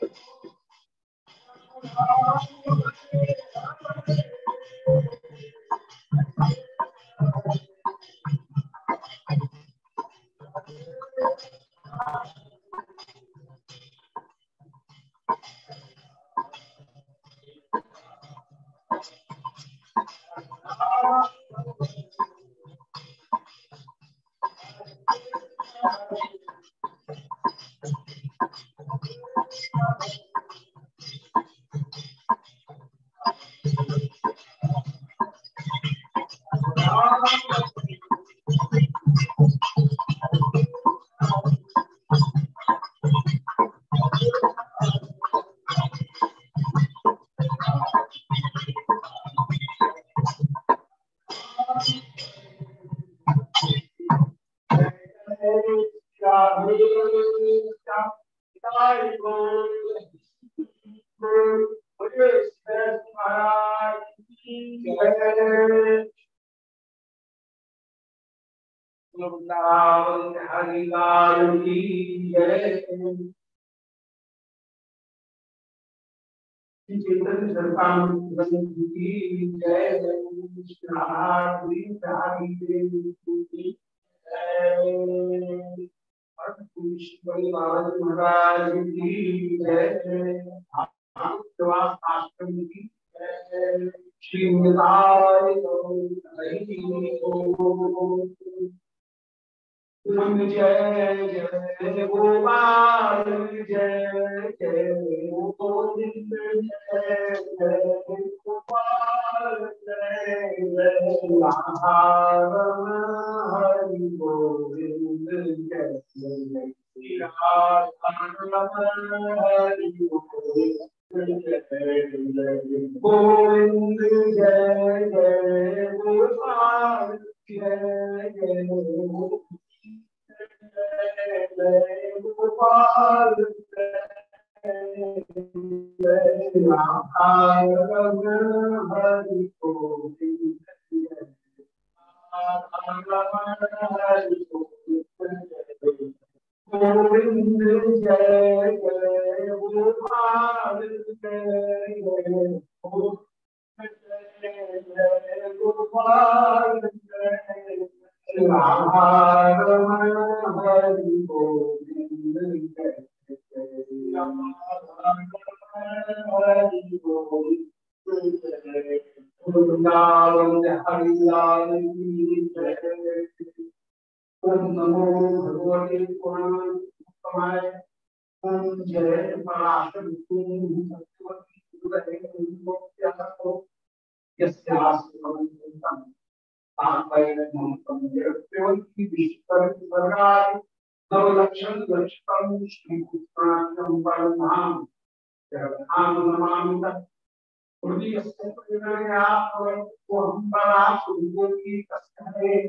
Thank you. महाराज की जय आश्रम की श्री जय जय गोपाल जय जय गोविंद जय जय गोपाल जय जय हरि गोविंद जय जय गोविंद जय जय गोपाल जय जय गोपाल हरि गोविंद जय जय गोपाल जय जय गोपाल जय राधारमण हरि गोविंद जय जय हरि गोविंद जय वृंदावन हरिलाल की जय ओम नमो भगवते पुरुषोत्तमाय ओम जय नवलक्षण लक्षण श्री कृष्णाख्यम परमाम जगन्नाथ नमामि तत् हृदय से प्रेरणया को हम सुंदर की कष्टे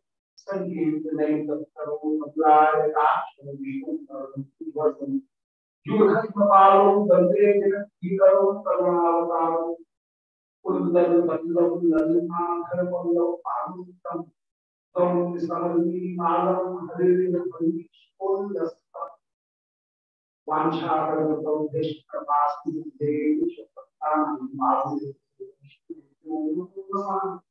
बल्लभ पारुतम तम समर्मी मालम हरे वंदीशोल्लस्ता वांछाकरतो देशप्रवासी देवी शपथान माधु हे हे हे पुष्पमते रघुनाथ दासो जीवने कुरुमते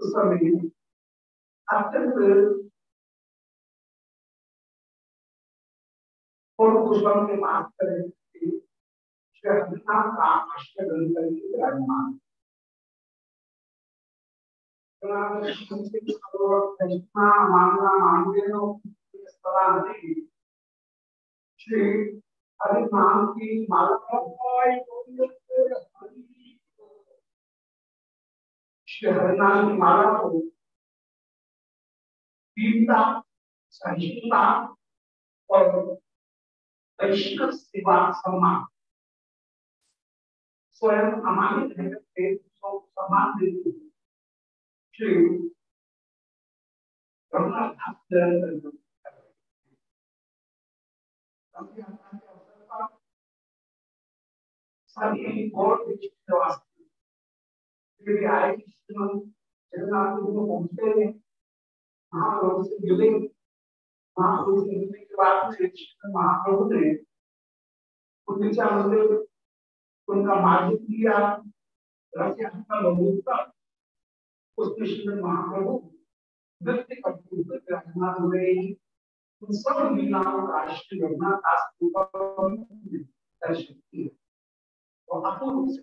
ब्रह्मा उस समय अत्यंत और पुष्पम के मार्ग करें का अष्टग्रंथ करके विराजमान श्री हरिनाम की माला श्री हरिनाम की माला को तीव्रता सहिष्णुता और वैश्विक सेवा सम्मान स्वयं अमानित है सम्मान देते श्री सभी और आए जगन्नाथ को पहुँचते हैं महाप्रभु से मिले महाप्रभु से मिलने के बाद महाप्रभु ने उनका मंदिर उनका मार्ग किया रथ यात्रा लघुता उस कृष्ण महाप्रभु नृत्य करते हुए विराजमान हुए उन सब लीलाओं का श्री रघुनाथ दास दर्शन किए और अपूर्व से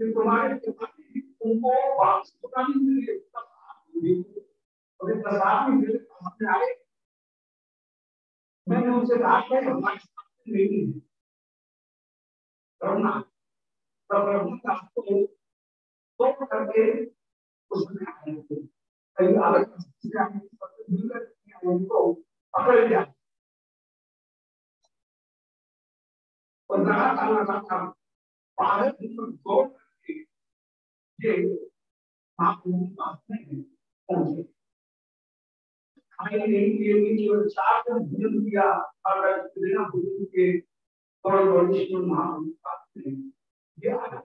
पिता उनको वास्तुकानी मिले प्रसाद में मेरे आए मैंने उनसे कहा कि हमारे साथ नहीं है करना तब रघुनाथ को तो करके उसमें आए थे कहीं अलग उनको पकड़ लिया और लगा करना था भारत दो ये महाप्रभु पास में पहुँचे खाने नहीं किए केवल चार को भोजन किया और बिना भोजन के और वरिष्ठ महाप्रभु पास में ये आया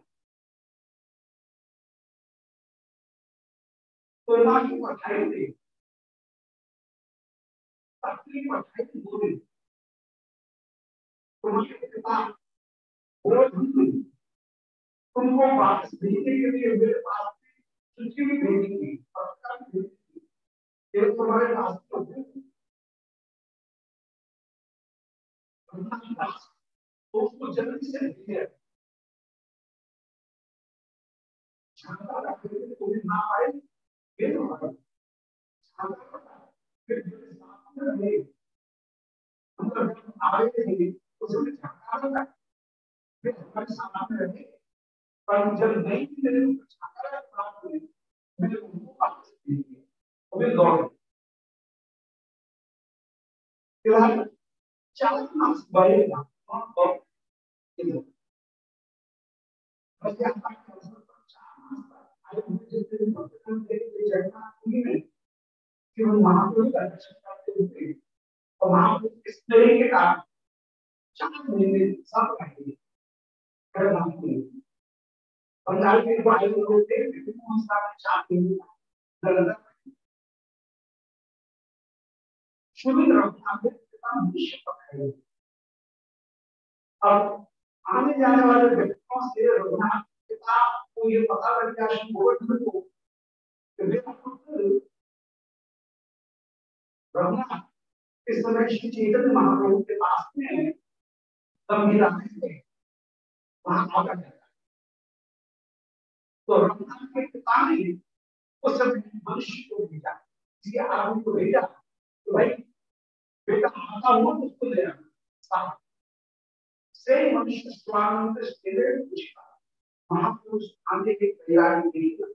तो ना की पढ़ाई थे अपनी पढ़ाई बोले तुम्हारे पिता बोल तुमको वापस भेजने के लिए मेरे पास सूची भी भेजेंगे ये तुम्हारे पास तो तो उसको जल्दी से भेजे तो आए थे उसमें झटका लगा फिर हमारे सामने रहे पर जब नहीं मेरे छात्रा प्राप्त हुई मैंने उनको वापस दे दिया और वे लौट फ़िलहाल चार मास बढ़ेगा और और महापुरुष का दर्शन करते हुए और महापुरुष इस तरीके का चार महीने सब रहेंगे बंगाल के वायु लोग थे विभिन्न शुभ रघुनाथ मनुष्य पकड़े अब आने जाने वाले व्यक्तियों से रघुनाथ पिता को ये पता लग गया श्री गोवर्धन को रघुनाथ इस समय श्री चैतन्य महाप्रभु के पास में गंभीरा में वहाँ आकर तो रघुनाथ के पिता उस मनुष्य को भेजा इसलिए आदमी को भेजा तो भाई, बेटा आता हुआ तो उसको ले आना। से मनुष्य स्वानंद महापुरुष आने के तैयारी के लिए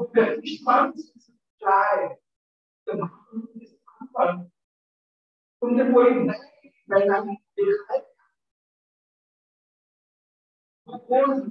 वो से तो के पर तुमने कोई देखा है कौन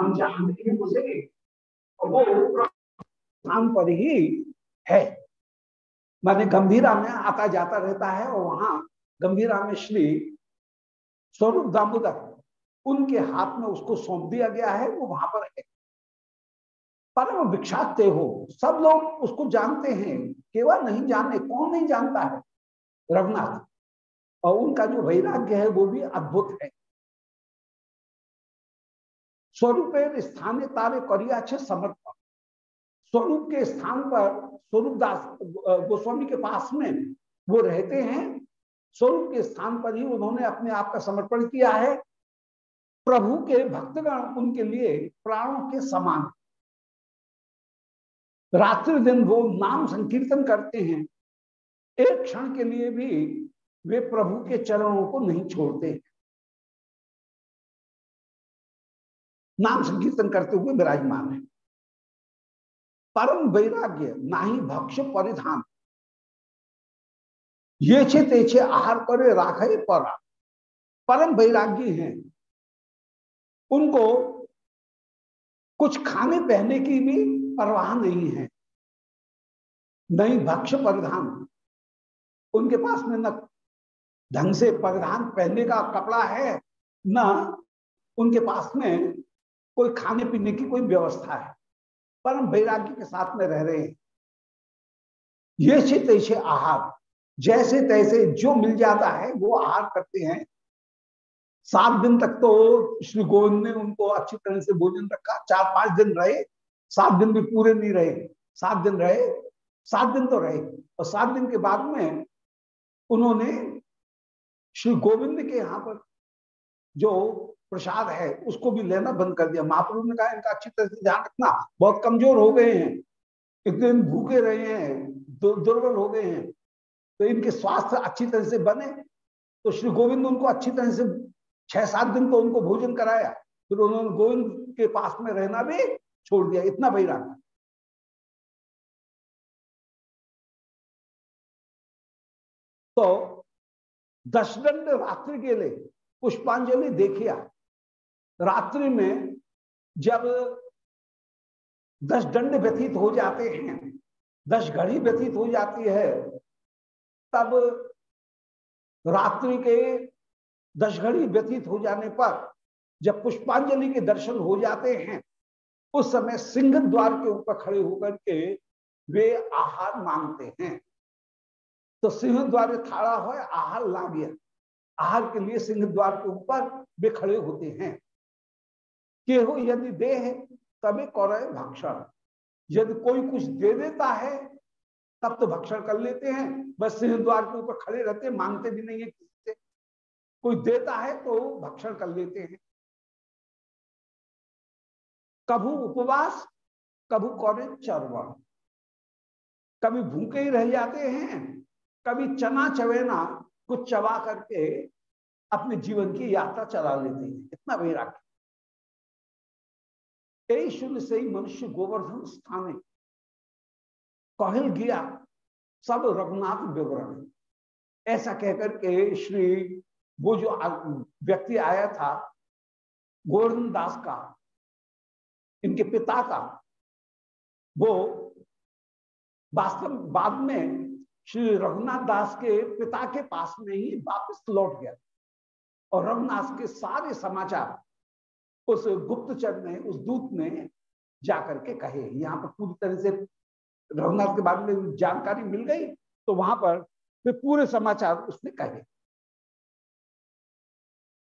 हम जानते हैं, उसे वो स्थान पर ही है। माने गंभीरा में आता जाता रहता है और वहाँ गंभीरा में श्री स्वरूप दामोदर, उनके हाथ में उसको सौंप दिया गया है, वो वहाँ पर है। परम विख्यात हो सब लोग उसको जानते हैं, केवल नहीं जानते कौन नहीं जानता है? रघुनाथ। और उनका जो वैराग्य है, वो भी अद्भुत है। स्वरूप स्थानीय तारे करिया समर्पण। स्वरूप के स्थान पर स्वरूप दास गोस्वामी के पास में वो रहते हैं। स्वरूप के स्थान पर ही उन्होंने अपने आप का समर्पण किया है। प्रभु के भक्तगण उनके लिए प्राणों के समान। रात्रि दिन वो नाम संकीर्तन करते हैं। एक क्षण के लिए भी वे प्रभु के चरणों को नहीं छोड़ते। नाम संकीर्तन करते हुए विराजमान है। परम वैराग्य, ना ही भक्ष परिधान। ये छे तेछे आहार करे राखे परा। परम वैराग्य हैं। उनको कुछ खाने पहने की भी परवाह नहीं है। नहीं भक्ष परिधान। उनके पास में न ढंग से परिधान पहनने का कपड़ा है, न उनके पास में कोई खाने पीने की कोई व्यवस्था है परम वैराग्य के साथ में रह रहे हैं। ये छे तैसे आहार, जैसे तैसे जो मिल जाता है, वो आहार करते हैं। सात दिन तक तो श्री गोविंद ने उनको अच्छी तरह से भोजन रखा, चार पाँच दिन रहे, सात दिन भी पूरे नहीं रहे, सात दिन रहे, सात दिन तो रहे। और सात दिन के बाद में उन्होंने श्री गोविंद के यहाँ पर जो प्रसाद है, उसको भी लेना बंद कर दिया। महाप्रभु ने कहा, इनका अच्छी तरह से ध्यान रखना। बहुत कमज़ोर हो गए हैं। इतने दिन भूखे रहे हैं दुर्बल हो गए हैं। तो इनके स्वास्थ्य अच्छी तरह से बने। तो श्री गोविंद उनको अच्छी तरह से छह सात दिन तो उनको भोजन कराया। फिर उन्होंने गोविंद के पास में रहना भी छोड़ दिया। इतना वैराग तो दशदंड रात्रि के लिए पुष्पांजलि देखिया रात्रि में जब दस दंड व्यतीत हो जाते हैं, दस घड़ी व्यतीत हो जाती है, तब रात्रि के दस घड़ी व्यतीत हो जाने पर जब पुष्पांजलि के दर्शन हो जाते हैं, उस समय सिंह द्वार के ऊपर खड़े होकर के वे आहार मांगते हैं। तो सिंह द्वार थाड़ा हो, आहार ला गया आहार के लिए सिंह द्वार के ऊपर वे खड़े होते हैं। कि हो, यदि दे है, तभी कौर भक्षण। यदि कोई कुछ दे देता है, तब तो भक्षण कर लेते हैं। बस सिंह द्वार के ऊपर खड़े रहते मांगते भी नहीं है किसी से कोई देता है तो भक्षण कर लेते हैं। कभू उपवास, कभू कौरे चरवण। कभी भूखे ही रह जाते हैं, कभी चना चवेना कुछ चबा करके अपने जीवन की यात्रा चला लेते हैं। इतना वैराग्य। शून्य से ही मनुष्य गोवर्धन स्थाने। कहल गया, सब रघुनाथ विवरण। ऐसा कहकर के श्री, वो जो व्यक्ति आया था गोवर्धन दास का, इनके पिता का, वो वास्तव बाद में श्री रघुनाथ दास के पिता के पास में ही वापस लौट गया। और रघुनाथ के सारे समाचार उस गुप्तचर ने उस दूत ने जाकर के कहे। यहाँ पर पूरी तरह से रघुनाथ के बारे में जानकारी मिल गई तो वहाँ पर फिर पूरे समाचार उसने कहे।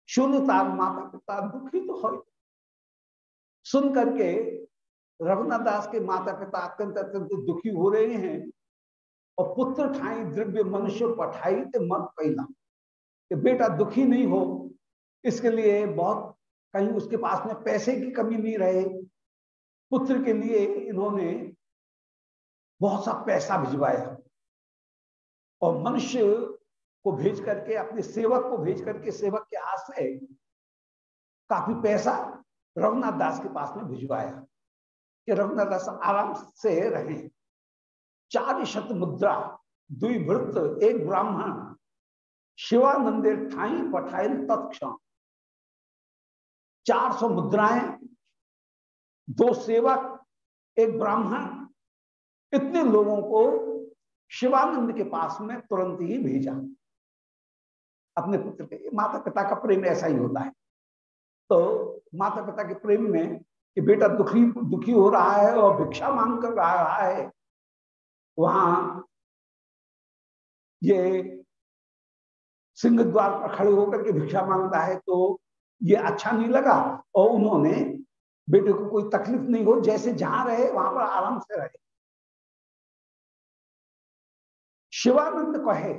शून्यतार माता पिता दुखी तो हो सुन करके रघुनाथ दास के माता पिता अत्यंत अत्यंत दुखी हो रहे हैं और पुत्र ठाई द्रव्य मनुष्य पठाई ते मन पहला बेटा दुखी नहीं हो, इसके लिए बहुत कहीं उसके पास में पैसे की कमी नहीं रहे, पुत्र के लिए इन्होंने बहुत सा पैसा भिजवाया। और मनुष्य को भेज करके, अपने सेवक को भेज करके, सेवक के हाथ से काफ़ी पैसा रघुनाथ दास के पास में भिजवाया कि रघुनाथ दास आराम से रहे। चार शत मुद्रा, दुई द्विवृत्त एक ब्राह्मण शिवानंदे ठाई पठाई तत्क्षण। चार सौ मुद्राएँ, दो सेवक, एक ब्राह्मण, इतने लोगों को शिवानंद के पास में तुरंत ही भेजा। अपने पुत्र के माता पिता का प्रेम ऐसा ही होता है। तो माता पिता के प्रेम में कि बेटा दुखी दुखी हो रहा है और भिक्षा मांग कर रहा है, वहाँ ये सिंह द्वार पर खड़े होकर के भिक्षा माँगता है तो ये अच्छा नहीं लगा और उन्होंने बेटे को कोई तकलीफ़ नहीं हो, जैसे जहाँ रहे वहाँ पर आराम से रहे। शिवानंद कहे,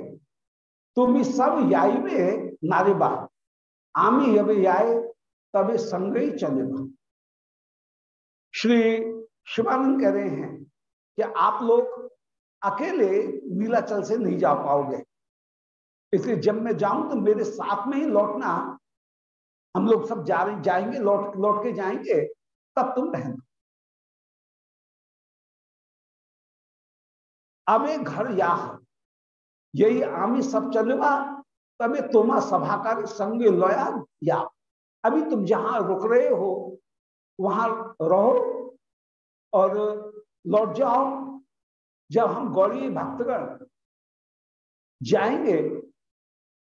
तुम सब याई में नारेबा आमी अब याय तबे संगई चलेबा श्री शिवानंद कह रहे हैं कि आप लोग अकेले नीलाचल से नहीं जा पाओगे। इसलिए जब मैं जाऊँ तो मेरे साथ में ही लौटना हम लोग सब जा रहे जाएँगे, लौट लौट के जाएँगे, तब तुम रहना। अबे घर या यही आमी सब चलवा, तबे तुम्हारा सभाकार संग लोया या। अभी तुम जहाँ रुक रहे हो, वहाँ रहो और लौट जाओ। जब हम गौरी भक्तगण जाएँगे,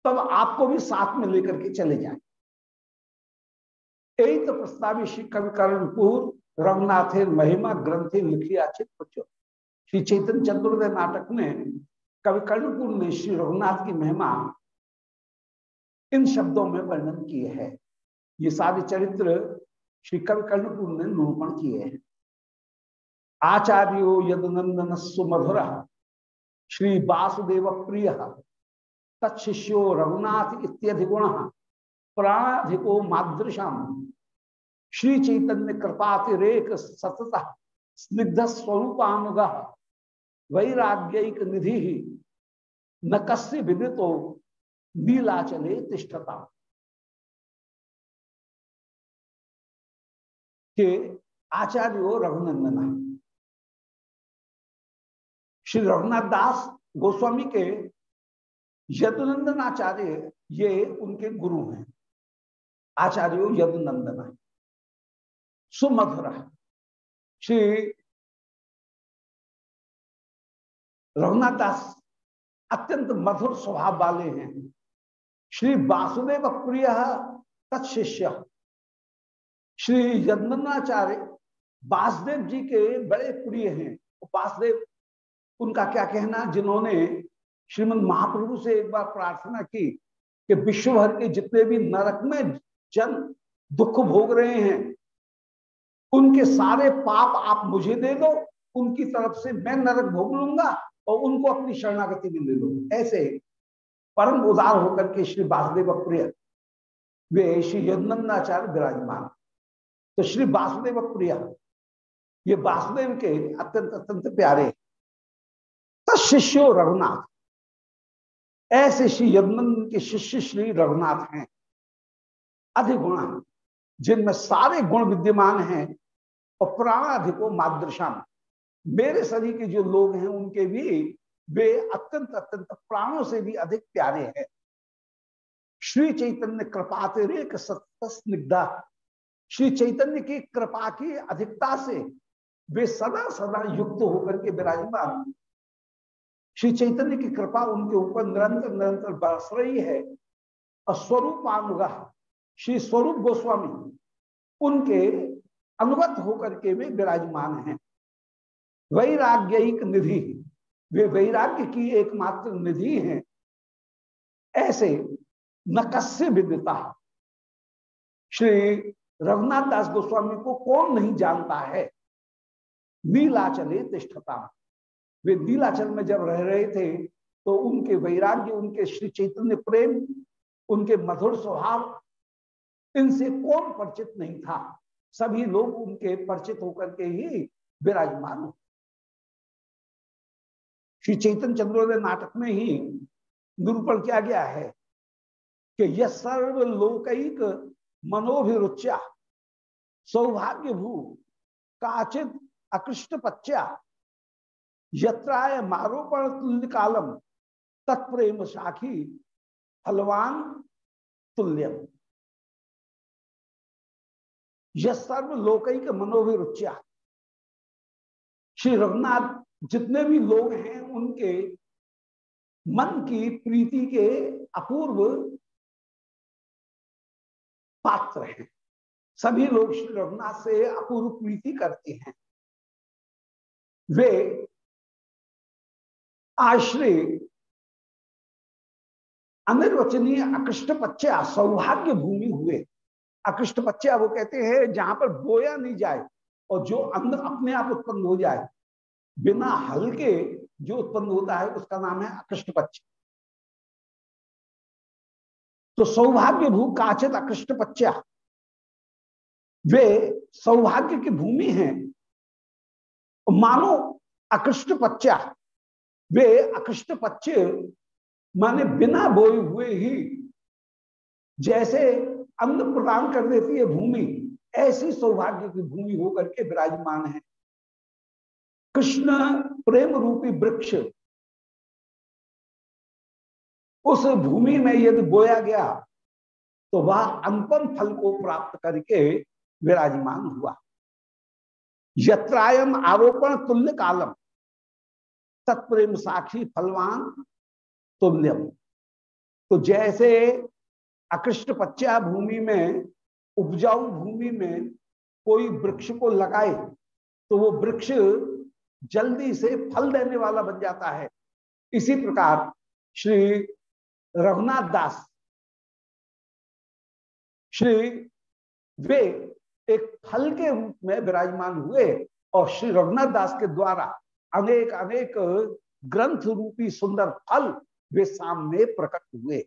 तब आपको भी साथ में लेकर के चले जाएँगे। यही तो प्रस्तावी श्री कवि करणपुर रघुनाथे महिमा ग्रंथि लिखी चित्र श्री चैतन्य चंद्रोदय नाटक में कवि कर्णपुर ने श्री रघुनाथ की महिमा इन शब्दों में वर्णन किए है। ये सारे चरित्र श्री कवि कर्णपुर ने निरूपण किए हैं। आचार्यो यदनंदन सुमधुर, श्री वासुदेव प्रिय तत्शिष्यो रघुनाथ इत्यधिगुण प्राणाधिको मादृशम। श्री चैतन्य कृपातिरेक सतत स्निग्ध स्वरूपानुग वैराग्यिक निधि न कस्य विदितो नीलाचले तिष्ठता। के आचार्य रघुनंदन श्री रघुनाथ दास गोस्वामी के यदुनंदन आचार्य ये उनके गुरु हैं। आचार्य यदुनंदन सुमधुर। श्री रघुनाथ दास अत्यंत मधुर स्वभाव वाले हैं। श्री वासुदेव प्रिय तत्शिष्य श्री यदनाचार्य वासुदेव जी के बड़े प्रिय हैं। वासुदेव, उनका क्या कहना, जिन्होंने श्रीमद महाप्रभु से एक बार प्रार्थना की कि विश्व भर के जितने भी नरक में जन दुख भोग रहे हैं, उनके सारे पाप आप मुझे दे दो, उनकी तरफ़ से मैं नरक भोग लूँगा और उनको अपनी शरणागति में ले लो। ऐसे परम उदार होकर के श्री वासुदेव प्रिय वे श्री यदनंदाचार्य विराजमान। तो श्री वासुदेव प्रिय ये वासुदेव के अत्यंत अत्यंत प्यारे शिष्यो रघुनाथ। ऐसे श्री यदनंद के शिष्य श्री रघुनाथ हैं। अधिगुण जिनमें सारे गुण विद्यमान हैं और प्राणाधिको मादृशम मेरे शरीर के जो लोग हैं, उनके भी, वे अत्यंत अत्यंत प्राणों से भी अधिक प्यारे हैं। श्री चैतन्य कृपा तेरे स्निग्धा श्री चैतन्य की कृपा की अधिकता से वे सदा सदा युक्त होकर के विराजमान। श्री चैतन्य की कृपा उनके ऊपर निरंतर निरंतर बरस रही है। और स्वरूपानुग्रह श्री स्वरूप गोस्वामी उनके अनुगत होकर के वे विराजमान हैं। वैराग्य निधि, वे वैराग्य की एकमात्र निधि हैं। ऐसे नकस्य विदिता श्री रघुनाथ दास गोस्वामी को कौन नहीं जानता है? नीलाचले तिष्ठता। वे नीलाचल में जब रह रहे थे तो उनके वैराग्य, उनके श्री चैतन्य प्रेम, उनके मधुर स्वभाव इनसे कौन परिचित नहीं था? सभी लोग उनके परिचित होकर के ही विराजमान हो। श्री चैतन्य चंद्रोदय नाटक में ही निरूपण किया गया है कि यह सर्वलोकैक मनोभिरुच्या सौभाग्य भू काचित अकृष्ट पच्चा यत्राय मारोपण तुल्य कालम तत्प्रेम साखी फलवान तुल्यम। यह सर्व लोकैक मनोभिरुच्या श्री रघुनाथ जितने भी लोग हैं, उनके मन की प्रीति के अपूर्व पात्र हैं। सभी लोग श्री रघुनाथ से अपूर्व प्रीति करते हैं। वे आश्रय, अनिर्वचनीय अकृष्ट पच्चा सौभाग्य भूमि हुए। अकृष्ट पच्चा वो कहते हैं, जहाँ पर बोया नहीं जाए और जो अन्न अपने आप उत्पन्न हो जाए, बिना हल्के जो उत्पन्न होता है, उसका नाम है अकृष्ट पच्च तो सौभाग्य भू काचित अकृष्ट पच्चा वे सौभाग्य की भूमि है। मानो अकृष्ट पच्चा वे अकृष्ट पच्चे माने बिना बोए हुए ही, जैसे अन्न प्रदान कर देती है भूमि। ऐसी सौभाग्य की भूमि होकर के विराजमान है। कृष्ण प्रेम रूपी वृक्ष, उस भूमि में यदि बोया गया तो वह अनुपम फल को प्राप्त करके विराजमान हुआ। यत्रायम आरोपण तुल्य कालम, तत्प्रेम साक्षी फलवान तुल्यम। तो जैसे अकृष्ट पच्चा भूमि में, उपजाऊ भूमि में कोई वृक्ष को लगाए तो वो वृक्ष जल्दी से फल देने वाला बन जाता है। इसी प्रकार श्री रघुनाथ दास, श्री वे एक फल के रूप में विराजमान हुए और श्री रघुनाथ दास के द्वारा अनेक अनेक ग्रंथ रूपी सुंदर फल वे सामने प्रकट हुए।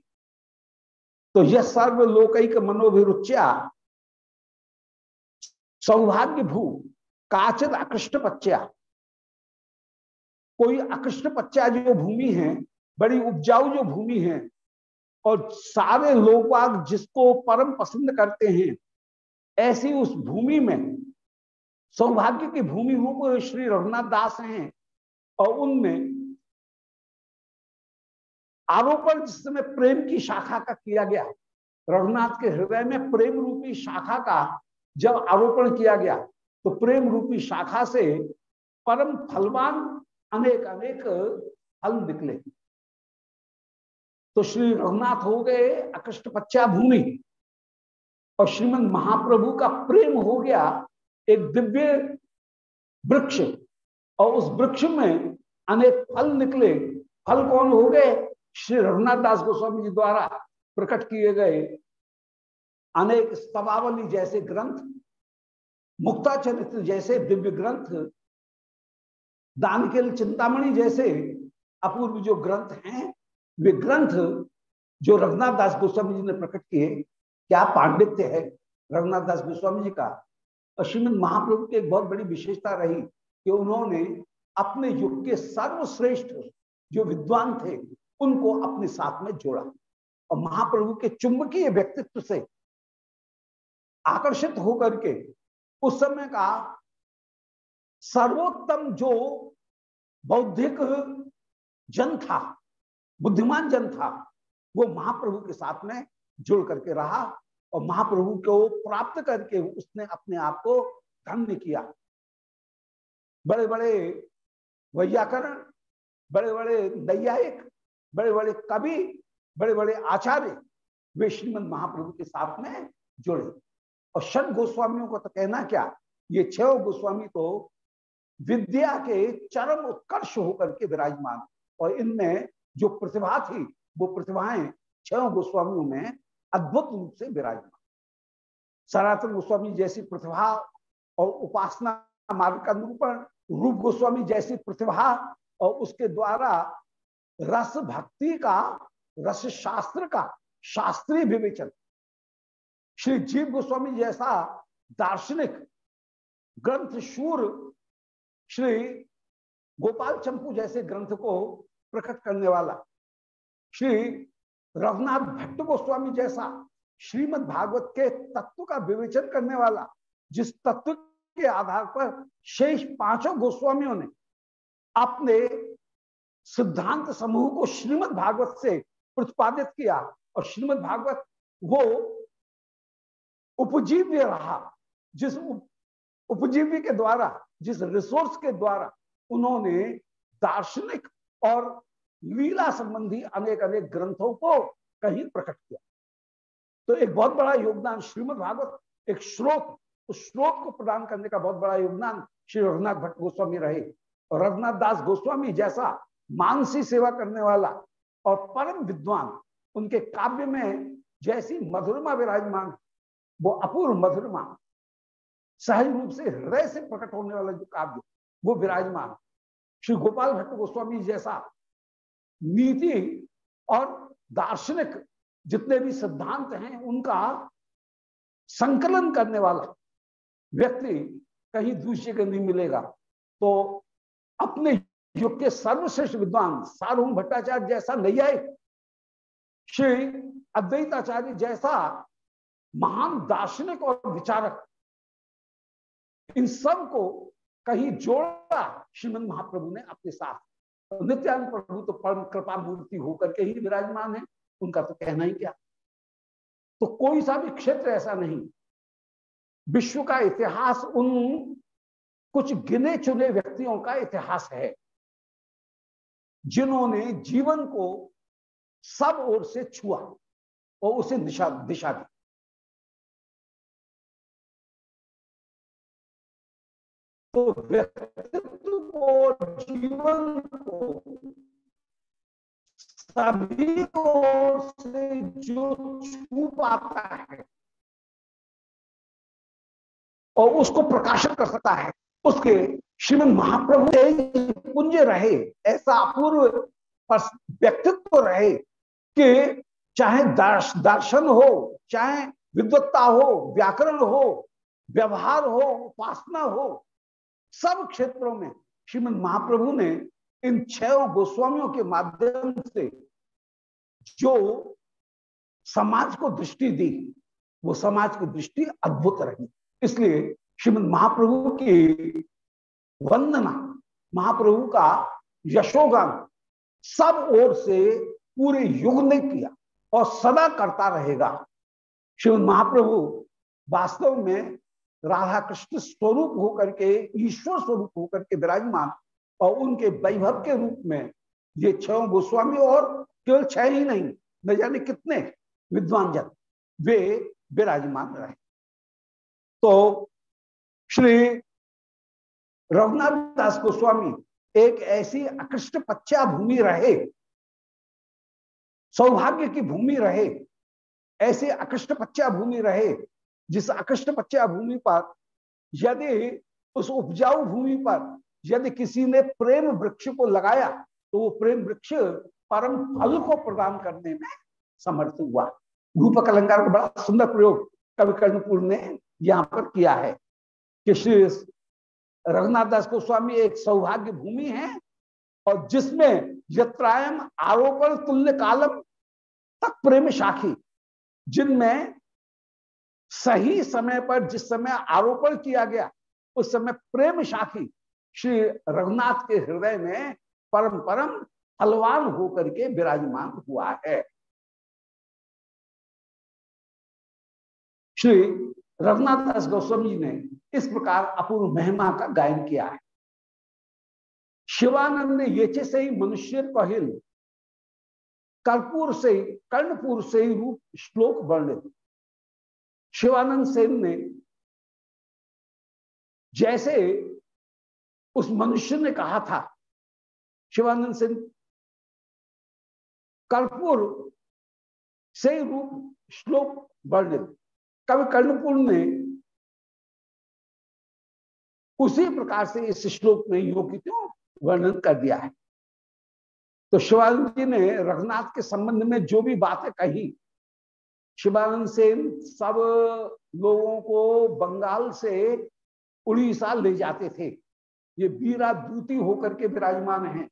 तो यह सर्वलोकैक मनोभिरुच्या सौभाग्य भू काचित अकृष्ट पच्चा कोई अकृष्ट पच्चा जो भूमि है, बड़ी उपजाऊ जो भूमि है, और सारे लोग जिसको परम पसंद करते हैं, ऐसी उस भूमि में, सौभाग्य की भूमि रूप श्री रघुनाथ दास हैं, और उनमें आरोपण जिस समय प्रेम की शाखा का किया गया, रघुनाथ के हृदय में प्रेम रूपी शाखा का जब आरोपण किया गया तो प्रेम रूपी शाखा से परम फलवान अनेक अनेक फल निकले। तो श्री रघुनाथ हो गए अकृष्ट पच्चा भूमि और श्रीमद महाप्रभु का प्रेम हो गया एक दिव्य वृक्ष और उस वृक्ष में अनेक फल निकले। फल कौन हो गए? श्री रघुनाथ दास गोस्वामी जी द्वारा प्रकट किए गए अनेक स्तवावली जैसे ग्रंथ, मुक्ता चरित्र जैसे दिव्य ग्रंथ, दानकेल चिंतामणि जैसे अपूर्व जो ग्रंथ हैं, वे ग्रंथ जो रघुनाथ दास गोस्वामी जी ने प्रकट किए। क्या पांडित्य है रघुनाथ दास गोस्वामी जी का? श्रीमद महाप्रभु की एक बहुत बड़ी विशेषता रही कि उन्होंने अपने युग के सर्वश्रेष्ठ जो विद्वान थे उनको अपने साथ में जोड़ा। और महाप्रभु के चुंबकीय व्यक्तित्व से आकर्षित होकर के उस समय का सर्वोत्तम जो बौद्धिक जन था, बुद्धिमान जन था, वो महाप्रभु के साथ में जुड़ करके रहा और महाप्रभु को प्राप्त करके उसने अपने आप को धन्य किया। बड़े बड़े वैयाकरण बड़े बड़े नैयायिक बड़े बड़े कवि बड़े बड़े आचार्य वे श्रीमद महाप्रभु के साथ में जुड़े। और षट गोस्वामियों को तो कहना क्या, ये छह गोस्वामी तो विद्या के चरम उत्कर्ष होकर के विराजमान। और इनमें जो प्रतिभा थी, वो प्रतिभाएँ छह गोस्वामियों में अद्भुत रूप से विराजमान। सनातन गोस्वामी जैसी प्रतिभा और उपासना मार्ग का निरूपण रूप गोस्वामी जैसी प्रतिभा और उसके द्वारा रस भक्ति का, रस शास्त्र का शास्त्रीय विवेचन। श्री जीव गोस्वामी जैसा दार्शनिक, ग्रंथ शूर श्री गोपाल चंपू जैसे ग्रंथ को प्रकट करने वाला, श्री रघुनाथ भट्ट गोस्वामी जैसा श्रीमद् भागवत के तत्व का विवेचन करने वाला, जिस तत्व के आधार पर शेष पाँचों गोस्वामियों ने अपने सिद्धांत समूह को श्रीमद् भागवत से प्रतिपादित किया और श्रीमद् भागवत वो उपजीव्य रहा, जिस उपजीव्य के द्वारा, जिस रिसोर्स के द्वारा उन्होंने दार्शनिक और लीला संबंधी अनेक अनेक ग्रंथों को कहीं प्रकट किया। तो एक बहुत बड़ा योगदान श्रीमद भागवत, एक श्लोक उस श्लोक को प्रदान करने का बहुत बड़ा योगदान श्री रघुनाथ भट्ट गोस्वामी रहे। और रघुनाथ दास गोस्वामी जैसा मानसी सेवा करने वाला और परम विद्वान उनके काव्य में जैसी मधुरमा विराजमान, वो अपूर्व मधुरमा, सहज रूप से हृदय से प्रकट होने वाला जो काव्य, वो विराजमान। श्री गोपाल भट्ट गोस्वामी जैसा नीति और दार्शनिक जितने भी सिद्धांत हैं, उनका संकलन करने वाला व्यक्ति कहीं दूसरे के नहीं मिलेगा। तो अपने युग के सर्वश्रेष्ठ विद्वान सारूम भट्टाचार्य जैसा नहीं आए श्री अद्वैताचार्य जैसा महान दार्शनिक और विचारक, इन सबको कहीं जोड़ा श्रीमद महाप्रभु ने अपने साथ। नित्यानंद प्रभु तो परम कृपा मूर्ति होकर के ही विराजमान है, उनका तो कहना ही क्या? तो कोई सा भी क्षेत्र ऐसा नहीं। विश्व का इतिहास उन कुछ गिने चुने व्यक्तियों का इतिहास है। जिन्होंने जीवन को सब ओर से छुआ और उसे दिशा दिशा दी। तो व्यक्तित्व को जीवन को सभी ओर से जो छू पाता है और उसको प्रकाशित कर सकता है, उसके श्रीमद महाप्रभु पुंज रहे ऐसा अपूर्व व्यक्तित्व रहे कि चाहे दर्श, दर्शन हो चाहे विद्वत्ता हो व्याकरण हो व्यवहार हो उपासना हो सब क्षेत्रों में श्रीमद महाप्रभु ने इन छह गोस्वामियों के माध्यम से जो समाज को दृष्टि दी वो समाज की दृष्टि अद्भुत रही। इसलिए श्रीमद महाप्रभु की वंदना महाप्रभु का यशोगान सब ओर से पूरे युग ने किया और सदा करता रहेगा। श्रीमद महाप्रभु वास्तव में राधा कृष्ण स्वरूप होकर के, ईश्वर स्वरूप होकर के विराजमान और उनके वैभव के रूप में ये छह गोस्वामी और केवल छह ही नहीं, न जाने कितने विद्वान जन, वे विराजमान रहे। तो श्री रघुनाथ दास गोस्वामी एक ऐसी अकृष्ट पच्चा भूमि रहे, सौभाग्य की भूमि रहे, ऐसे अकृष्ट पच्चा भूमि रहे, जिस अकृष्ट पच्चा भूमि पर यदि, उस उपजाऊ भूमि पर यदि किसी ने प्रेम वृक्ष को लगाया तो वो प्रेम वृक्ष परम फल को प्रदान करने में समर्थ हुआ। रूपक अलंकार का बड़ा सुंदर प्रयोग कवि कर्णपुर ने यहाँ पर किया है कि श्री रघुनाथ दास गोस्वामी एक सौभाग्य भूमि है और जिसमें यत्रायम, आरोपण, तुल्य कालम तक प्रेम शाखी जिनमें सही समय पर जिस समय आरोपण किया गया, उस समय प्रेम शाखी श्री रघुनाथ के हृदय में परम परम फलवान होकर के विराजमान हुआ है। श्री रघुनाथ दास गोस्वामी ने इस प्रकार अपूर्व महिमा का गायन किया है। शिवानंद ने ये से ही मनुष्य कहिल, कर्पूर से कर्णपुर से ही रूप श्लोक वर्णित। शिवानंद सेन ने जैसे उस मनुष्य ने कहा था, शिवानंद सेन, कर्पूर से रूप श्लोक वर्णित। कवि कर्णपुर ने उसी प्रकार से इस श्लोक में योग क्यों वर्णन कर दिया है। तो शिवानंद जी ने रघुनाथ के संबंध में जो भी बातें कही, शिवानंद सेन सब लोगों को बंगाल से उड़ीसा ले जाते थे। ये बीरा दूती होकर के विराजमान है,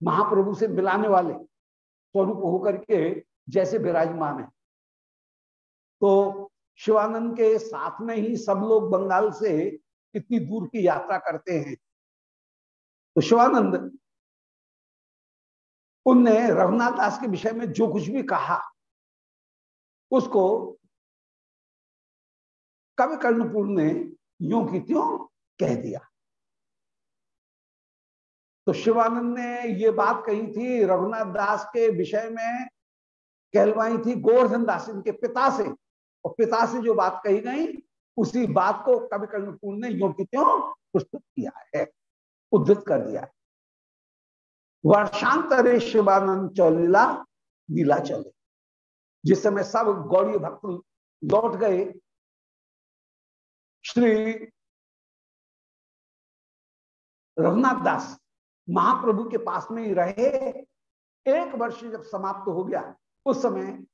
महाप्रभु से मिलाने वाले स्वरूप होकर के जैसे विराजमान है। तो शिवानंद के साथ में ही सब लोग बंगाल से इतनी दूर की यात्रा करते हैं। तो शिवानंद उनने रघुनाथ दास के विषय में जो कुछ भी कहा, उसको कवि कर्णपुर ने यूँ की त्यों कह दिया। तो शिवानंद ने ये बात कही थी, रघुनाथ दास के विषय में कहलवाई थी गोवर्धन दास इनके पिता से। और पिता से जो बात कही गई, उसी बात को कवि कर्णपुर ने यो की त्यों प्रस्तुत किया है? उद्धृत कर दिया है। वर्षांतरे शिवानंद चौलीला लीला चले, जिस समय सब गौरी भक्त लौट गए, श्री रघुनाथ दास महाप्रभु के पास में ही रहे। एक वर्ष जब समाप्त हो गया, उस समय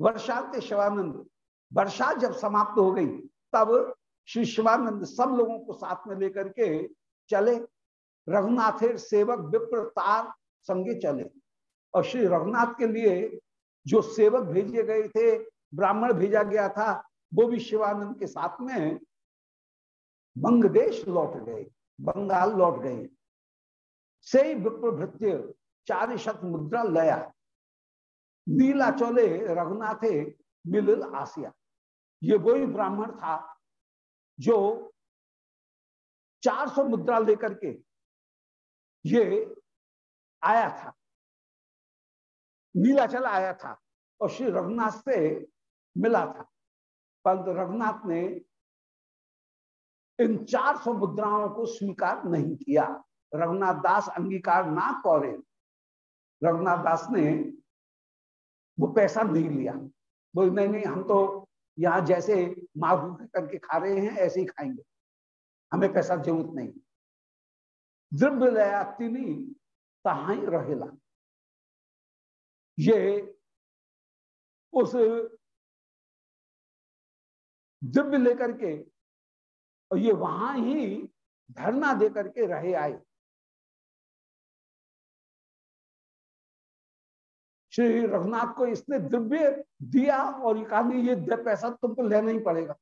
वर्षांत शिवानंद वर्षा जब समाप्त हो गई, तब श्री शिवानंद सब लोगों को साथ में लेकर के चले। रघुनाथ सेवक विप्र तार संगे चले। और श्री रघुनाथ के लिए जो सेवक भेजे गए थे, ब्राह्मण भेजा गया था, वो भी शिवानंद के साथ में बंगदेश लौट गए, बंगाल लौट गए। से विप्र भृत्य चार शत मुद्रा लया। नीला चोले रघुनाथे मिलिल आसिया। ये वही ब्राह्मण था जो 400 मुद्रा लेकर के ये आया था। नीलाचल आया था और श्री रघुनाथ से मिला था। परंतु रघुनाथ ने इन 400 मुद्राओं को स्वीकार नहीं किया। रघुनाथ दास अंगीकार ना करे। रघुनाथ दास ने वो पैसा नहीं लिया। बोल, नहीं नहीं, हम तो यहाँ जैसे मारू करके खा रहे हैं, ऐसे ही खाएँगे। हमें पैसा ज़रूरत नहीं। द्रव्य लया तिनी तहा रहेला। ये उस दिव्य लेकर के और ये वहाँ ही धरना दे करके रहे आए। श्री रघुनाथ को इसने दिव्य दिया और ये कहा ये पैसा तुमको लेना ही पड़ेगा।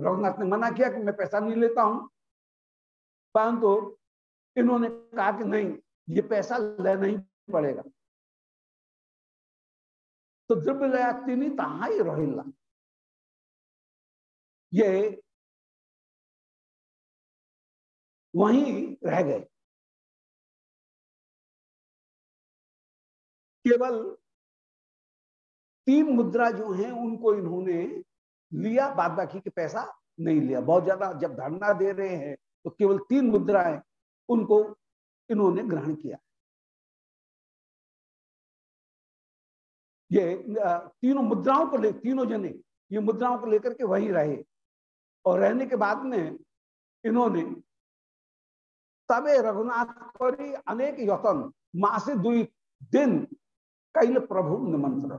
रघुनाथ ने मना किया कि मैं पैसा नहीं लेता हूँ। परंतु तो इन्होंने कहा कि नहीं, ये पैसा लेना ही पड़ेगा। तो द्रव्य लया तीन तहा ही रोहिला। ये वहीं रह गए। केवल तीन मुद्रा जो है, उनको इन्होंने लिया बाद बाकी के पैसा नहीं लिया। बहुत ज़्यादा जब धरना दे रहे हैं तो केवल तीन मुद्राएँ उनको इन्होंने ग्रहण किया। ये तीनों मुद्राओं को ले, तीनों जने, ये मुद्राओं को लेकर के वहीं रहे। और रहने के बाद में इन्होंने तबे रघुनाथ करी अनेक यतन, मासे दुई दिन कैल प्रभु निमंत्रण।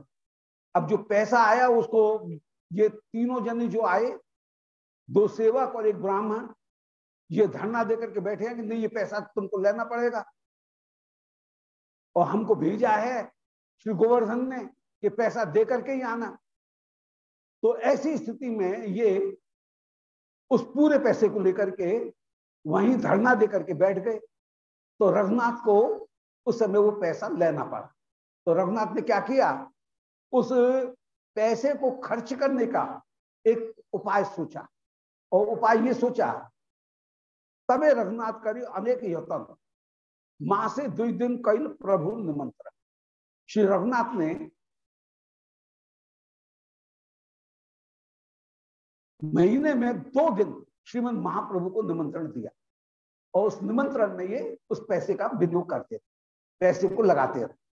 अब जो पैसा आया उसको ये तीनों जने जो आए, दो सेवक और एक ब्राह्मण, ये धरना देकर के बैठे हैं कि नहीं, ये पैसा तुमको लेना पड़ेगा। और हमको भेजा है श्री गोवर्धन ने कि पैसा दे करके ही आना। तो ऐसी स्थिति में ये उस पूरे पैसे को लेकर के वहीं धरना दे करके बैठ गए। तो रघुनाथ को उस समय वो पैसा लेना पड़ा। तो रघुनाथ ने क्या किया? उस पैसे को खर्च करने का एक उपाय सोचा। और उपाय ये सोचा, तबे रघुनाथ करी अनेक यतन। माँ से दुई दिन कई प्रभु निमंत्रण। श्री रघुनाथ ने महीने में दो दिन श्रीमद महाप्रभु को निमंत्रण दिया। और उस निमंत्रण में ये उस पैसे का विनियोग करते पैसे को लगाते रहे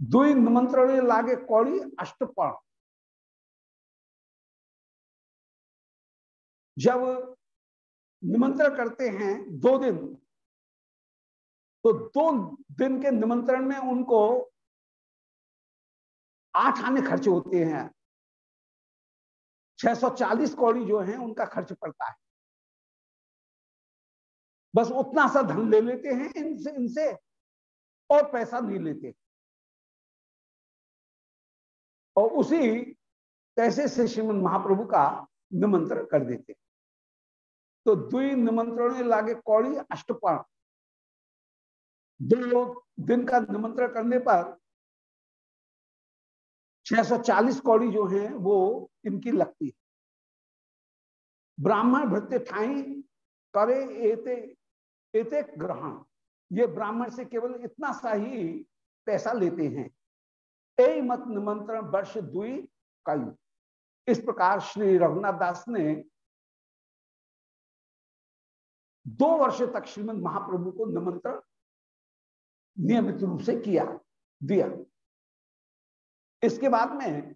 दुई निमंत्रण लागे कौड़ी अष्टपण। जब निमंत्रण करते हैं दो दिन तो दो दिन के निमंत्रण में उनको आठ आने खर्च होते हैं। 640 कौड़ी जो है, उनका खर्च पड़ता है। बस उतना सा धन ले लेते हैं, इनसे इनसे और पैसा नहीं लेते। और उसी पैसे से श्रीमद महाप्रभु का निमंत्रण कर देते तो दुई निमंत्रण लागे कौड़ी अष्टपण। दो दिन का निमंत्रण करने पर 640 कौड़ी जो है, वो इनकी लगती है। ब्राह्मण भृत्य ठाई करे एते एते ग्रहण। ये ब्राह्मण से केवल इतना सा ही पैसा लेते हैं। मत निमंत्रण वर्ष दुई कई इस प्रकार श्री रघुनाथ दास ने दो वर्ष तक श्रीमद महाप्रभु को निमंत्रण नियमित रूप से किया, दिया। इसके बाद में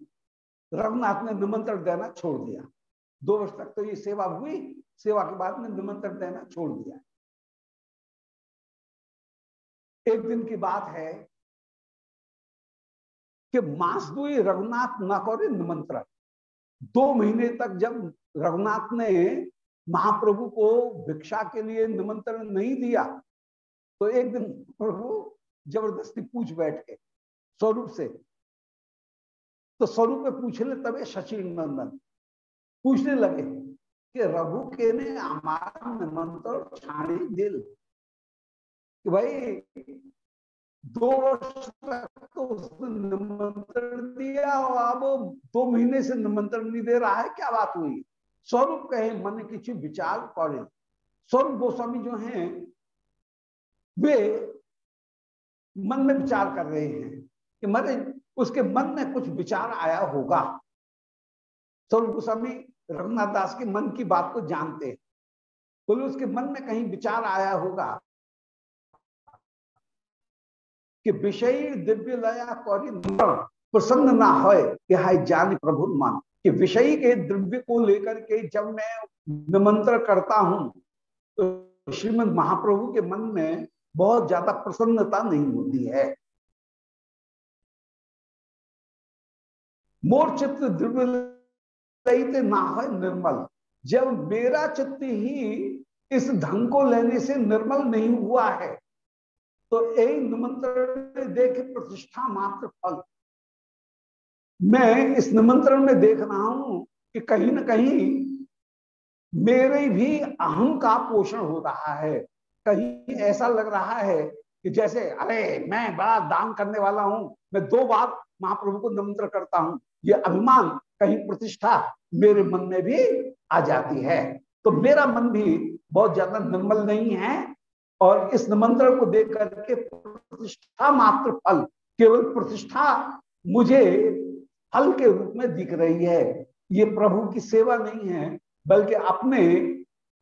रघुनाथ ने निमंत्रण देना छोड़ दिया। दो वर्ष तक तो ये सेवा हुई, सेवा के बाद में निमंत्रण देना छोड़ दिया। एक दिन की बात है कि मासदुई रघुनाथ न करे निमंत्रण। दो महीने तक जब रघुनाथ ने महाप्रभु को भिक्षा के लिए निमंत्रण नहीं दिया तो एक दिन प्रभु ज़बरदस्ती पूछ बैठ के स्वरूप से। तो स्वरूप में पूछ ले तबे शशि नंदन? पूछने लगे कि रघु के ने हमारा निमंत्रण छाड़ी दिल। कि भाई दो वर्ष तक तो उसने निमंत्रण दिया और अब दो महीने से निमंत्रण नहीं दे रहा है। क्या बात हुई? स्वरूप कहे, मन की विचार करे। स्वरूप गोस्वामी जो हैं, वे मन में विचार कर रहे हैं कि मरे, उसके मन में कुछ विचार आया होगा। स्वरूप गोस्वामी रघुनाथ दास के मन की बात को जानते हैं। बोले, उसके मन में कहीं विचार आया होगा? कि विषय दिव्य लया कौरी प्रसन्न ना हो जान प्रभु मान। कि विषय के द्रव्य को लेकर के जब मैं निमंत्रण करता हूँ तो श्रीमद महाप्रभु के मन में बहुत ज़्यादा प्रसन्नता नहीं होती है। मोर चित्त द्रव्य ना हो निर्मल। जब मेरा चित्त ही इस धन को लेने से निर्मल नहीं हुआ है तो यही निमंत्रण देख प्रतिष्ठा मात्र फल। मैं इस निमंत्रण में देख रहा हूँ कि कहीं ना कहीं मेरे भी अहम का पोषण हो रहा है। कहीं ऐसा लग रहा है कि जैसे, अरे, मैं बड़ा दान करने वाला हूँ। मैं दो बार महाप्रभु को निमंत्रण करता हूँ। ये अभिमान, कहीं प्रतिष्ठा मेरे मन में भी आ जाती है। तो मेरा मन भी बहुत ज़्यादा निर्मल नहीं है। और इस निमंत्रण को देख करके प्रतिष्ठा मात्र फल, केवल प्रतिष्ठा मुझे फल के रूप में दिख रही है। ये प्रभु की सेवा नहीं है, बल्कि अपने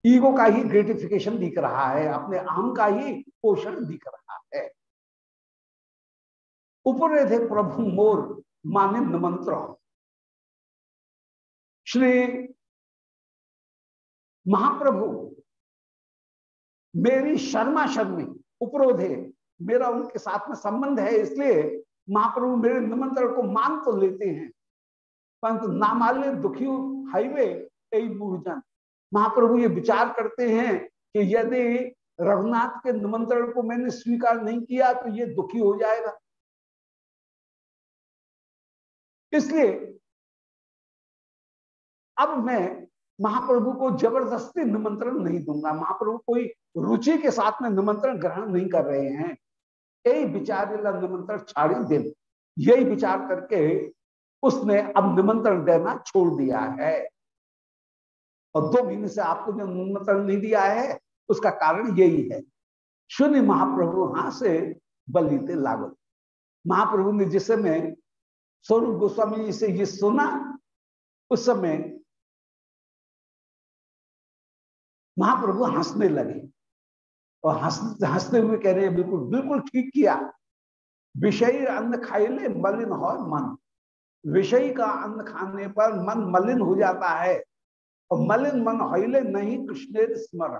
ईगो का ही ग्रेटिफिकेशन दिख रहा है, अपने अहम का ही पोषण दिख रहा है। ऊपर थे प्रभु मोर माने निमंत्रण। श्री महाप्रभु मेरी शर्मा शर्मी, उपरोध है। मेरा उनके साथ में संबंध है, इसलिए महाप्रभु मेरे निमंत्रण को मान तो लेते हैं। परंतु नामाल्य दुखी हाईवे महाप्रभु ये विचार करते हैं कि यदि रघुनाथ के निमंत्रण को मैंने स्वीकार नहीं किया तो ये दुखी हो जाएगा। इसलिए अब मैं महाप्रभु को ज़बरदस्ती निमंत्रण नहीं दूँगा। महाप्रभु कोई रुचि के साथ में निमंत्रण ग्रहण नहीं कर रहे हैं। यही विचार निमंत्रण छाड़ी दिन। यही विचार करके उसने अब निमंत्रण देना छोड़ दिया है। और दो महीने से आपको जो निमंत्रण नहीं दिया है, उसका कारण यही है। शून्य महाप्रभु हाँ से बलिते लागो। महाप्रभु ने जिस समय स्वरूप गोस्वामी जी से ये सुना, उस समय महाप्रभु हंसने लगे। और हँसते हँसते हुए कह रहे हैं, बिल्कुल बिल्कुल ठीक किया। विषय अन्न खाए ले, मलिन हो मन। विषय का अन्न खाने पर मन मलिन हो जाता है। और मलिन मन हिले नहीं कृष्ण स्मरण।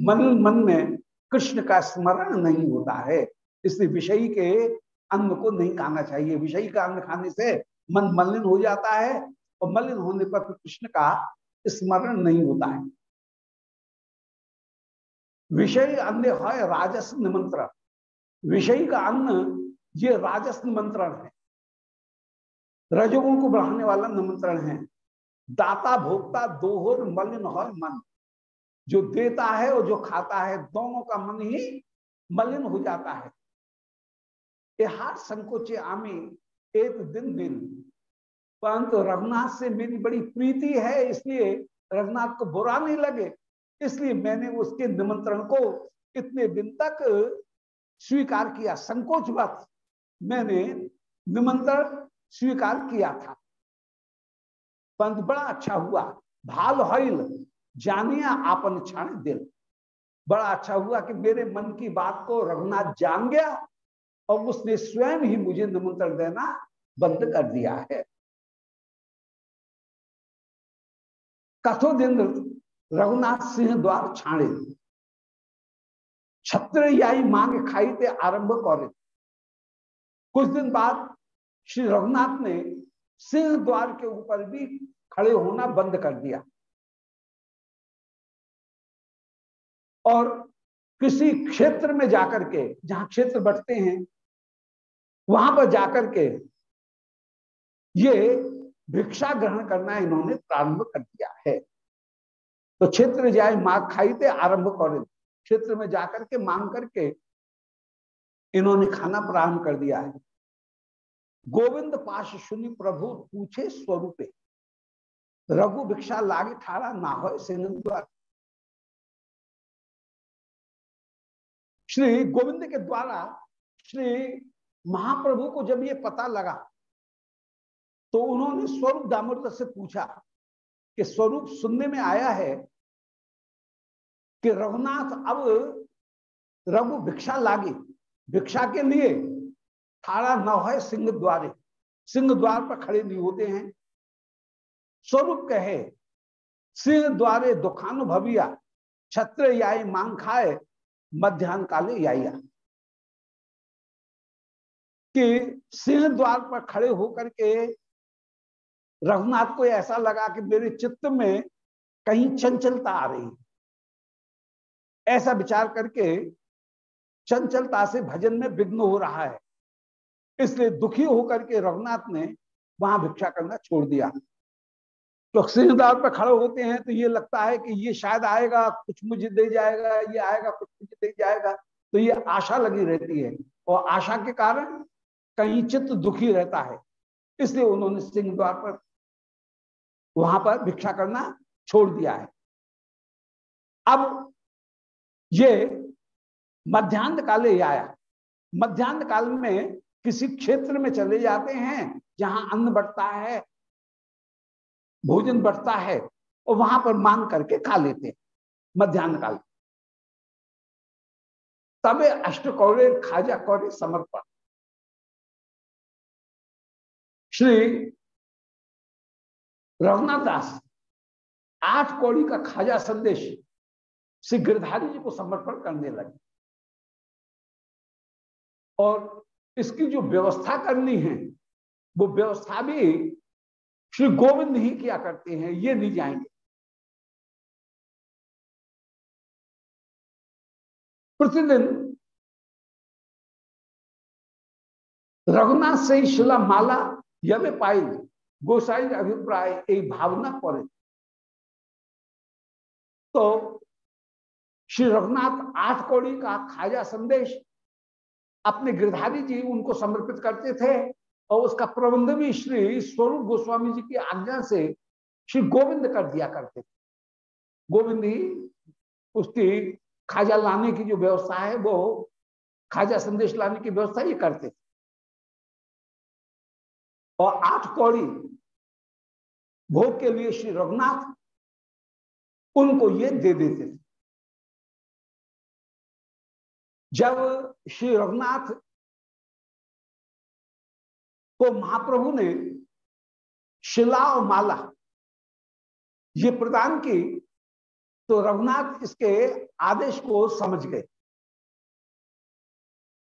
मलिन मन में कृष्ण का स्मरण नहीं होता है। इसलिए विषय के अन्न को नहीं खाना चाहिए। विषय का अन्न खाने से मन मलिन हो जाता है। और मलिन होने पर कृष्ण का स्मरण नहीं होता है। विषय अन्न है राजस निमंत्रण। विषय का अन्न, ये राजस निमंत्रण है। रजगुण को बढ़ाने वाला निमंत्रण है। दाता भोक्ता दोहर मलिन हो मन। जो देता है और जो खाता है, दोनों का मन ही मलिन हो जाता है। हार संकोचे आमी एक दिन दिन। परंतु रघुनाथ से मेरी बड़ी प्रीति है, इसलिए रघुनाथ को बुरा नहीं लगे। इसलिए मैंने उसके निमंत्रण को इतने दिन तक स्वीकार किया संकोचवत मैंने निमंत्रण स्वीकार किया था। परंतु बड़ा अच्छा हुआ। भाल हईल, जानिया आपन क्षण दिल। बड़ा अच्छा हुआ कि मेरे मन की बात को रघुनाथ जान गया और उसने स्वयं ही मुझे निमंत्रण देना बंद कर दिया है। कथो दिन रघुनाथ सिंह द्वार छाणे। छत्र मांग खाई ते आरंभ करे कुछ दिन बाद श्री रघुनाथ ने सिंह द्वार के ऊपर भी खड़े होना बंद कर दिया। और किसी क्षेत्र में जाकर के, जहाँ क्षेत्र बढ़ते हैं, वहाँ पर जाकर के ये भिक्षा ग्रहण करना इन्होंने प्रारंभ कर दिया है। तो क्षेत्र जाए मांग खाई थे आरंभ कर क्षेत्र में जाकर के, मांग करके इन्होंने खाना प्रारंभ कर दिया है। गोविंद पाश सुनी, प्रभु, पूछे स्वरूपे। रघु भिक्षा लागे ठाड़ा, ना हो श्री गोविंद के द्वारा श्री महाप्रभु को जब ये पता लगा तो उन्होंने स्वरूप दामोदर से पूछा कि स्वरूप सुनने में आया है कि रघुनाथ अब रघु भिक्षा लागे। भिक्षा के लिए खाड़ा न है सिंह द्वारे। सिंह द्वार पर खड़े नहीं होते हैं। स्वरूप कहे, सिंह द्वारे दुखानुभविया छत्र याय मांग खाए, मध्यान्ह काले याइया। कि सिंह द्वार पर खड़े होकर के रघुनाथ को ऐसा लगा कि मेरे चित्त में कहीं चंचलता आ रही ऐसा विचार करके चंचलता से भजन में विघ्न हो रहा है। इसलिए दुखी होकर के रघुनाथ ने वहाँ भिक्षा करना छोड़ दिया। तो सिंहदार पर खड़े होते हैं तो ये लगता है कि ये शायद आएगा, कुछ मुझे दे जाएगा, ये आएगा, कुछ मुझे दे जाएगा। तो ये आशा लगी रहती है और आशा के कारण कहीं चित्त दुखी रहता है। इसलिए उन्होंने सिंह द्वार पर वहाँ पर भिक्षा करना छोड़ दिया है। अब ये मध्यान्ह काले आया। मध्यान्ह काल में किसी क्षेत्र में चले जाते हैं, जहाँ अन्न बढ़ता है, भोजन बढ़ता है, और वहाँ पर मांग करके खा लेते हैं मध्यान्ह काल तबे अष्ट कौरे खाजा कौरे समर्पण। श्री रघुनाथ दास आठ कौड़ी का खाजा संदेश श्री गिरधारी जी को समर्पण करने लगे। और इसकी जो व्यवस्था करनी है, वो व्यवस्था भी श्री गोविंद ही किया करते हैं, ये नहीं जाएँगे। प्रतिदिन रघुनाथ से शिला माला यमे पाई गोसाई अभिप्राय एक भावना पड़े। तो श्री रघुनाथ आठ कौड़ी का खाजा संदेश अपने गिरधारी जी उनको समर्पित करते थे और उसका प्रबंध भी श्री स्वरूप गोस्वामी जी की आज्ञा से श्री गोविंद कर दिया करते थे। गोविंद ही उसकी खाजा लाने की जो व्यवस्था है, वो खाजा संदेश लाने की व्यवस्था ये करते थे। और आठ कौड़ी भोग के लिए श्री रघुनाथ उनको ये दे देते थे। जब श्री रघुनाथ को महाप्रभु ने शिला और माला, ये प्रदान की तो रघुनाथ इसके आदेश को समझ गए।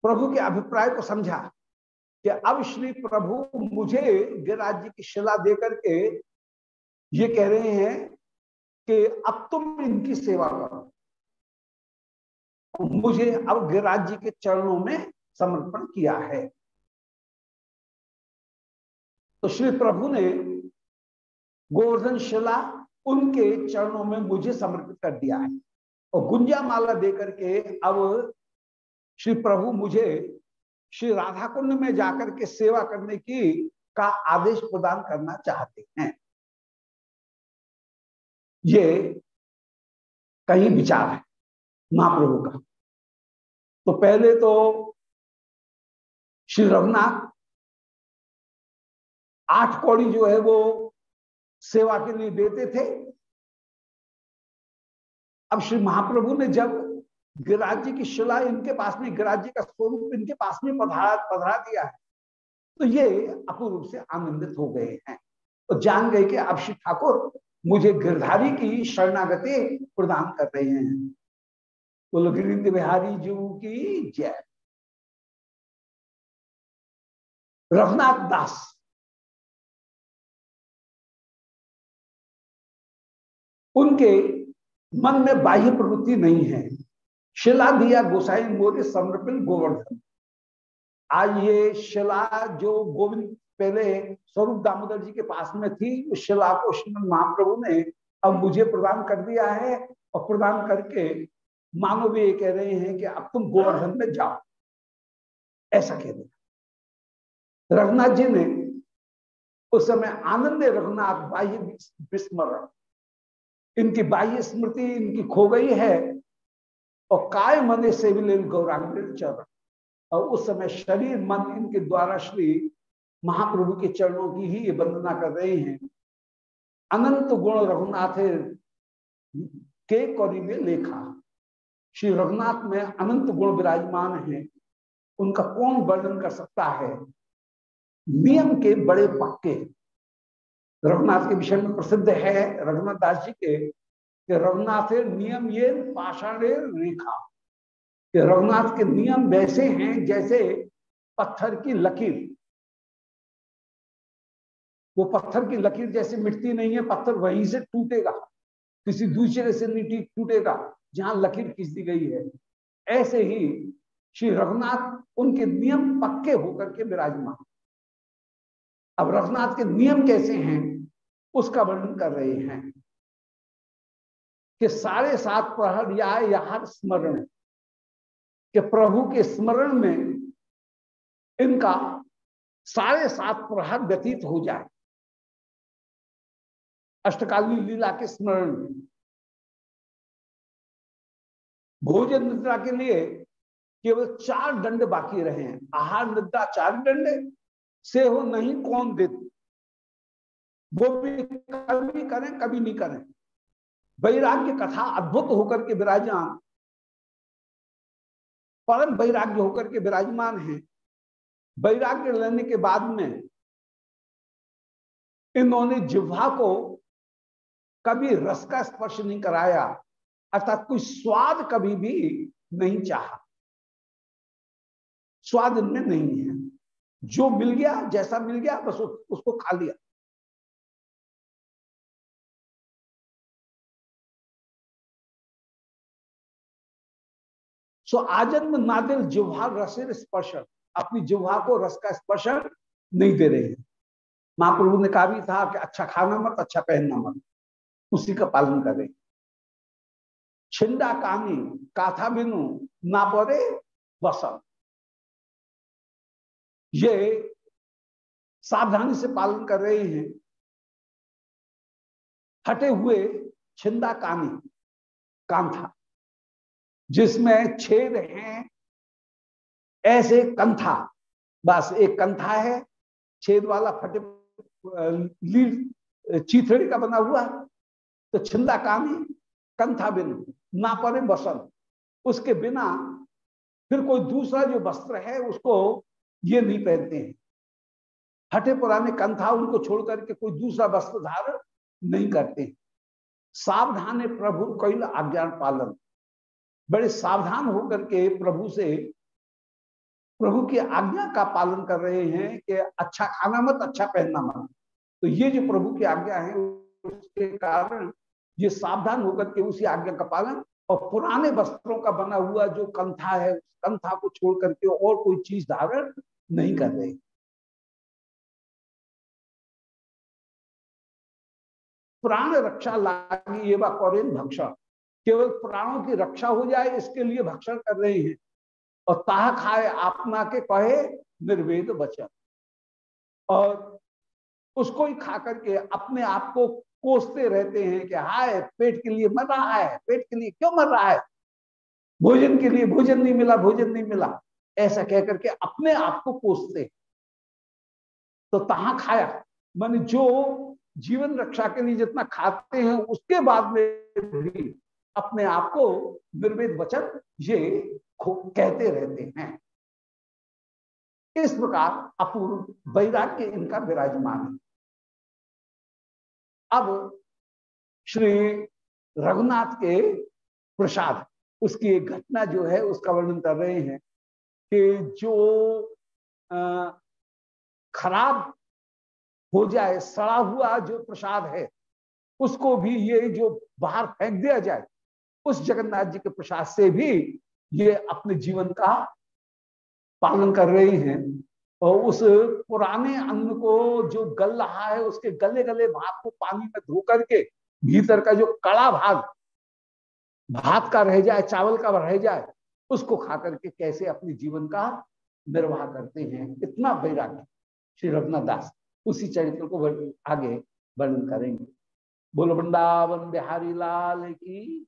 प्रभु के अभिप्राय को समझा कि अब श्री प्रभु मुझे गिरिराज जी की शिला देकर के ये कह रहे हैं कि अब तुम इनकी सेवा करो। मुझे अब गिरिराज जी के चरणों में समर्पण किया है। तो श्री प्रभु ने गोवर्धन शिला उनके चरणों में मुझे समर्पित कर दिया है। और गुंजा माला देकर के अब श्री प्रभु मुझे श्री राधा कुंड में जाकर के सेवा करने की का आदेश प्रदान करना चाहते हैं। ये कहीं विचार है महाप्रभु का। तो पहले तो श्री रघुनाथ आठ कौड़ी जो है वो सेवा के लिए देते थे। अब श्री महाप्रभु ने जब गिरिराज जी की शिला इनके पास में गिरिराज जी का स्वरूप इनके पास में पधरा पधरा दिया है तो ये अपूर्व रूप से आनंदित हो गए हैं। तो जान गए कि अब श्री ठाकुर मुझे गिरधारी की शरणागति प्रदान कर रहे हैं। बोलो गिरिंद बिहारी जी की जय। रघुनाथ दास। उनके मन में बाह्य प्रवृत्ति नहीं है। शिला दिया गोसाई मोरे समर्पित गोवर्धन। आज ये शिला जो गोविंद पहले स्वरूप दामोदर जी के पास में थी, उस शिला को श्रीमद महाप्रभु ने अब मुझे प्रदान कर दिया है और प्रदान करके मानो भी ये कह रहे हैं कि अब तुम गोवर्धन में जाओ। ऐसा कह दिया रघुनाथ जी ने उस समय आनंद रघुनाथ बाह्य विस्मरण। इनकी बाह्य स्मृति इनकी खो गई है और काय मने से भी गौरांग चरण। और उस समय शरीर, मन इनके द्वारा श्री महाप्रभु के चरणों की ही ये वंदना कर रहे हैं। अनंत गुण रघुनाथ के कौरी में लेखा। श्री रघुनाथ में अनंत गुण विराजमान है। उनका कौन वर्णन कर सकता है? नियम के बड़े पक्के। रघुनाथ के विषय में प्रसिद्ध है रघुनाथ दास जी के रघुनाथ नियम ये, पाषाण रेखा। कि रघुनाथ के नियम वैसे हैं जैसे पत्थर की लकीर। वो पत्थर की लकीर जैसे मिटती नहीं है, पत्थर वहीं से टूटेगा। किसी दूसरे से नहीं टूटेगा। जहाँ लकीर खींच दी गई है, ऐसे ही श्री रघुनाथ उनके नियम पक्के होकर के विराजमान अब रघुनाथ के नियम कैसे हैं, उसका वर्णन कर रहे हैं कि साढ़े सात प्रहर या यहाँ स्मरण, के प्रभु के स्मरण में इनका साढ़े सात प्रहर व्यतीत हो जाए। अष्टकाली लीला के स्मरण में भोजन निद्रा के लिए केवल चार दंड बाकी रहे हैं। आहार, निद्रा, चार दंड से हो नहीं, कौन दे वो भी कभी करें, कभी नहीं करें। वैराग्य कथा अद्भुत होकर के विराजमान, परम वैराग्य होकर के विराजमान है। वैराग्य लेने के बाद में इन्होंने जिह्वा को कभी रस का स्पर्श नहीं कराया। अर्थात कोई स्वाद कभी भी नहीं चाहा। स्वाद इनमें नहीं है। जो मिल गया, जैसा मिल गया, बस उसको खा लिया। सो आजन्म नादिल जिह्वा रसिर स्पर्शन अपनी जिह्वा को रस का स्पर्शन नहीं दे रहे हैं। महाप्रभु ने कहा भी था कि अच्छा खाना मत अच्छा पहनना मत। उसी का पालन करें छिंडा कानी काथा बिनु, ना परे वसन ये सावधानी से पालन कर रहे हैं। हटे हुए छिंदा कानी कांथा, जिसमें छेद हैं। ऐसे कंथा, बस एक कंथा है, छेद वाला फटे लीड चीथड़ी का बना हुआ तो छिंदा कानी कंथा बिन। ना परे बसन। उसके बिना फिर कोई दूसरा जो वस्त्र है, उसको ये नहीं पहनते हैं। हटे पुराने कंथा उनको छोड़ करके कोई दूसरा वस्त्र धारण नहीं करते। सावधान प्रभु कैल आज्ञा पालन। बड़े सावधान होकर के प्रभु से प्रभु की आज्ञा का पालन कर रहे हैं कि अच्छा खाना मत अच्छा पहनना मत। तो ये जो प्रभु की आज्ञा है, उसके कारण ये सावधान होकर के उसी आज्ञा का पालन और पुराने वस्त्रों का बना हुआ जो कंथा है, उस कंथा को छोड़ करके और कोई चीज़ धारण नहीं कर रहे। प्राण रक्षा लागी ये कौरेन भक्षण। केवल प्राणों की रक्षा हो जाए, इसके लिए भक्षण कर रहे हैं। और ताह खाए आपना के कहे निर्वेद वचन। और उसको ही खा करके अपने आप को कोसते रहते हैं कि, हाय, पेट के लिए मर रहा है, पेट के लिए क्यों मर रहा है? भोजन के लिए भोजन नहीं मिला, भोजन नहीं मिला। ऐसा कह करके अपने आप को कोसते तो तहा खाया। मान जो जीवन रक्षा के लिए जितना खाते हैं, उसके बाद में भी अपने आप को निर्वेद वचन ये कहते रहते हैं। इस प्रकार अपूर्व वैराग्य इनका विराजमान है। अब श्री रघुनाथ के प्रसाद, उसकी एक घटना जो है, उसका वर्णन कर रहे हैं कि जो खराब हो जाए, सड़ा हुआ जो प्रसाद है, उसको भी ये जो बाहर फेंक दिया जाए, उस जगन्नाथ जी के प्रसाद से भी ये अपने जीवन का पालन कर रहे हैं। और उस पुराने अन्न को जो गल रहा है, उसके गले गले भाग को पानी में धो करके भीतर का जो कड़ा भाग, भात का रह जाए, चावल का रह जाए, उसको खा करके कैसे अपने जीवन का निर्वाह करते हैं? इतना वैराग्य श्री रघुनाथ दास उसी चरित्र को आगे वर्णन करेंगे। बोलो, वृंदावन बिहारी लाल की